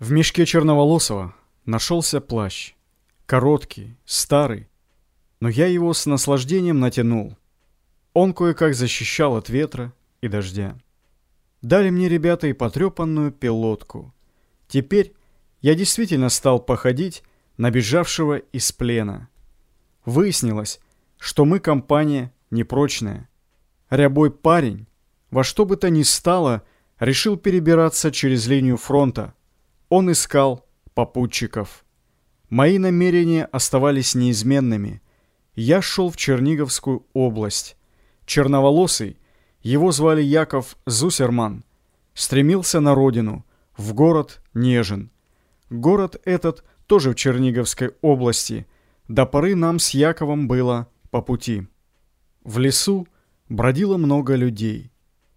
В мешке Черноволосова нашелся плащ. Короткий, старый, но я его с наслаждением натянул. Он кое-как защищал от ветра и дождя. Дали мне ребята и потрепанную пилотку. Теперь я действительно стал походить на бежавшего из плена. Выяснилось, что мы компания непрочная. Рябой парень во что бы то ни стало решил перебираться через линию фронта – он искал попутчиков. Мои намерения оставались неизменными. Я шел в Черниговскую область. Черноволосый, его звали Яков Зусерман, стремился на родину, в город Нежин. Город этот тоже в Черниговской области. До поры нам с Яковом было по пути. В лесу бродило много людей.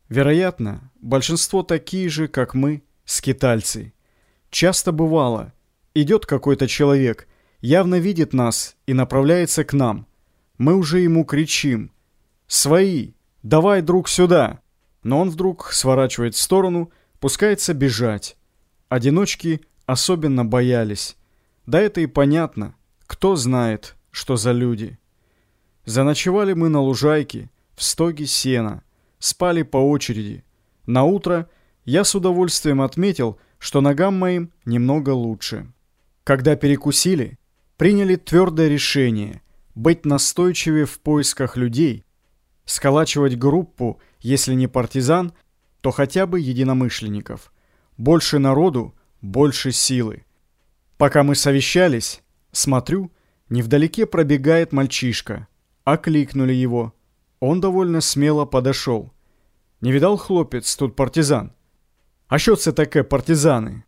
Вероятно, большинство такие же, как мы, скитальцы. Часто бывало, идет какой-то человек, явно видит нас и направляется к нам. Мы уже ему кричим «Свои! Давай, друг, сюда!» Но он вдруг сворачивает в сторону, пускается бежать. Одиночки особенно боялись. Да это и понятно. Кто знает, что за люди. Заночевали мы на лужайке, в стоге сена. Спали по очереди. На утро я с удовольствием отметил, что ногам моим немного лучше. Когда перекусили, приняли твердое решение быть настойчивее в поисках людей, сколачивать группу, если не партизан, то хотя бы единомышленников. Больше народу, больше силы. Пока мы совещались, смотрю, невдалеке пробегает мальчишка. Окликнули его. Он довольно смело подошел. Не видал хлопец, тут партизан. А що це таке партизаны?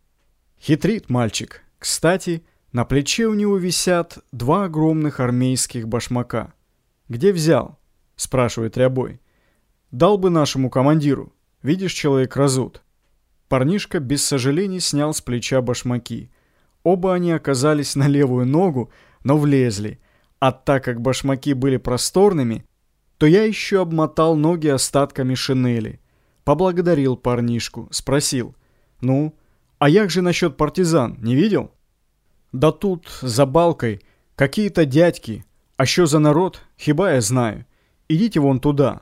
Хитрит мальчик. Кстати, на плече у него висят два огромных армейских башмака. «Где взял?» – спрашивает Рябой. «Дал бы нашему командиру. Видишь, человек разут». Парнишка без сожалений снял с плеча башмаки. Оба они оказались на левую ногу, но влезли. А так как башмаки были просторными, то я еще обмотал ноги остатками шинели – поблагодарил парнишку, спросил. «Ну, а як же насчет партизан, не видел?» «Да тут, за балкой, какие-то дядьки. А что за народ, хиба я знаю. Идите вон туда».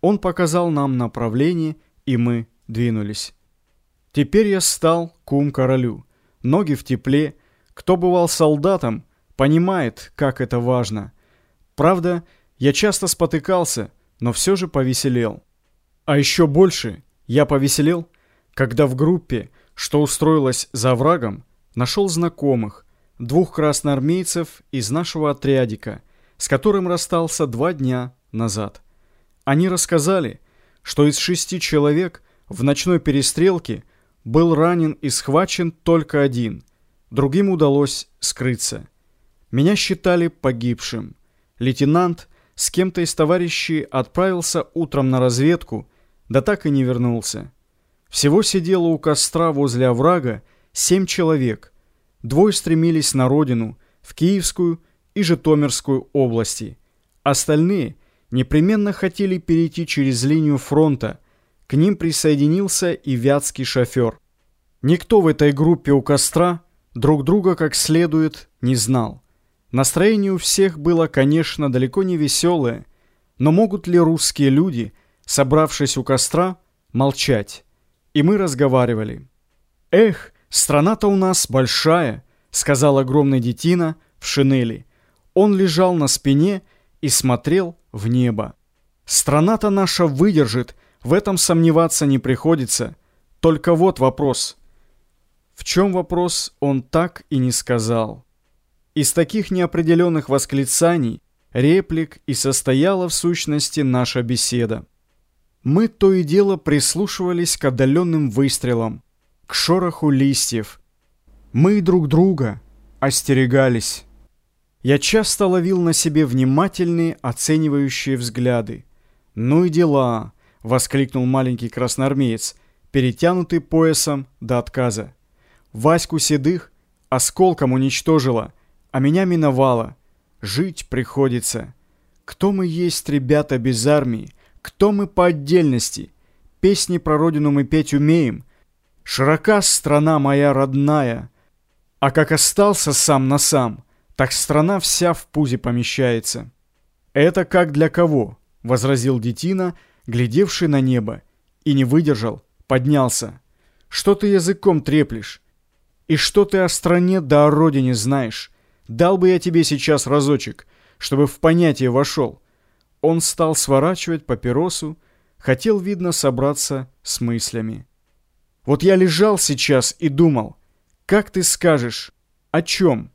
Он показал нам направление, и мы двинулись. Теперь я стал кум королю. Ноги в тепле. Кто бывал солдатом, понимает, как это важно. Правда, я часто спотыкался, но все же повеселел. А еще больше я повеселел, когда в группе, что устроилась за врагом, нашел знакомых, двух красноармейцев из нашего отрядика, с которым расстался два дня назад. Они рассказали, что из шести человек в ночной перестрелке был ранен и схвачен только один, другим удалось скрыться. Меня считали погибшим. Лейтенант с кем-то из товарищей отправился утром на разведку, да так и не вернулся. Всего сидело у костра возле оврага семь человек. Двое стремились на родину, в Киевскую и Житомирскую области. Остальные непременно хотели перейти через линию фронта. К ним присоединился и вятский шофер. Никто в этой группе у костра друг друга как следует не знал. Настроение у всех было, конечно, далеко не веселое, но могут ли русские люди – собравшись у костра, молчать. И мы разговаривали. «Эх, страна-то у нас большая», — сказал огромный детина в шинели. Он лежал на спине и смотрел в небо. «Страна-то наша выдержит, в этом сомневаться не приходится. Только вот вопрос». В чем вопрос, он так и не сказал. Из таких неопределенных восклицаний, реплик и состояла в сущности наша беседа. Мы то и дело прислушивались к отдаленным выстрелам, к шороху листьев. Мы друг друга остерегались. Я часто ловил на себе внимательные, оценивающие взгляды. «Ну и дела!» — воскликнул маленький красноармеец, перетянутый поясом до отказа. «Ваську Седых осколком уничтожила, а меня миновала. Жить приходится. Кто мы есть, ребята, без армии? Кто мы по отдельности? Песни про родину мы петь умеем. Широка страна моя родная, а как остался сам на сам, так страна вся в пузе помещается. Это как для кого? — возразил детина, глядевший на небо, и не выдержал, поднялся. Что ты языком треплешь? И что ты о стране да о родине знаешь? Дал бы я тебе сейчас разочек, чтобы в понятие вошел. Он стал сворачивать папиросу, хотел, видно, собраться с мыслями. Вот я лежал сейчас и думал, как ты скажешь, о чем?